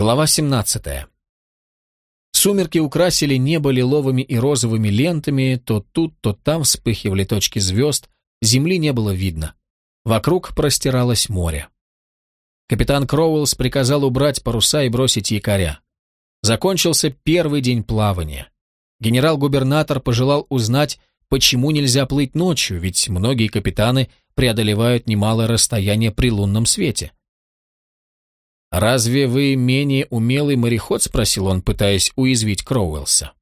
Глава 17. Сумерки украсили небо лиловыми и розовыми лентами, то тут, то там вспыхивали точки звезд, земли не было видно. Вокруг простиралось море. Капитан Кроуэллс приказал убрать паруса и бросить якоря. Закончился первый день плавания. Генерал-губернатор пожелал узнать, почему нельзя плыть ночью, ведь многие капитаны преодолевают немалое расстояние при лунном свете. «Разве вы менее умелый мореход?» — спросил он, пытаясь уязвить Кроуэлса.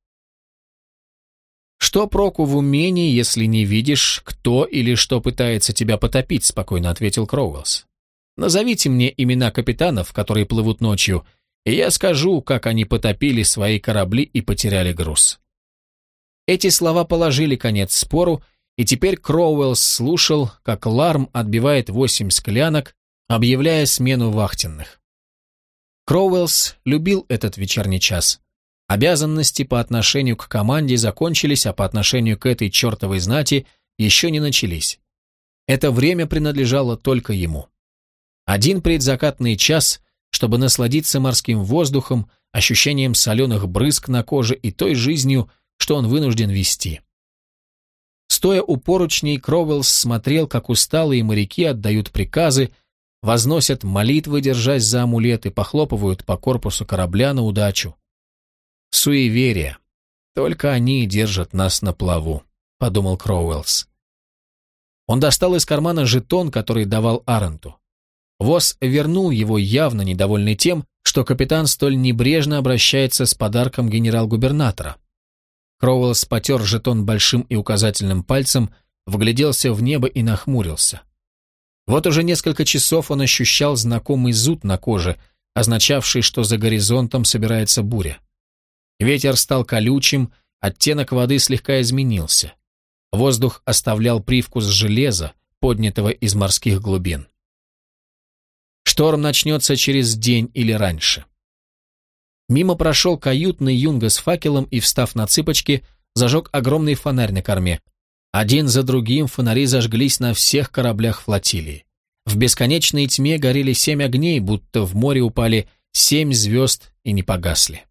«Что проку в умении, если не видишь, кто или что пытается тебя потопить?» — спокойно ответил Кроуэлс. «Назовите мне имена капитанов, которые плывут ночью, и я скажу, как они потопили свои корабли и потеряли груз». Эти слова положили конец спору, и теперь Кроуэллс слушал, как Ларм отбивает восемь склянок, объявляя смену вахтенных. Кроуэллс любил этот вечерний час. Обязанности по отношению к команде закончились, а по отношению к этой чертовой знати еще не начались. Это время принадлежало только ему. Один предзакатный час, чтобы насладиться морским воздухом, ощущением соленых брызг на коже и той жизнью, что он вынужден вести. Стоя у поручней, Кроуэллс смотрел, как усталые моряки отдают приказы, возносят молитвы, держась за амулеты, похлопывают по корпусу корабля на удачу. Суеверие. Только они держат нас на плаву, подумал Кроуэллс. Он достал из кармана жетон, который давал Аренту. Вос вернул его, явно недовольный тем, что капитан столь небрежно обращается с подарком генерал-губернатора. Кроуэллс потер жетон большим и указательным пальцем, вгляделся в небо и нахмурился. Вот уже несколько часов он ощущал знакомый зуд на коже, означавший, что за горизонтом собирается буря. Ветер стал колючим, оттенок воды слегка изменился. Воздух оставлял привкус железа, поднятого из морских глубин. Шторм начнется через день или раньше. Мимо прошел каютный юнга с факелом и, встав на цыпочки, зажег огромный фонарь на корме, один за другим фонари зажглись на всех кораблях флотилии. В бесконечной тьме горели семь огней, будто в море упали семь звезд и не погасли.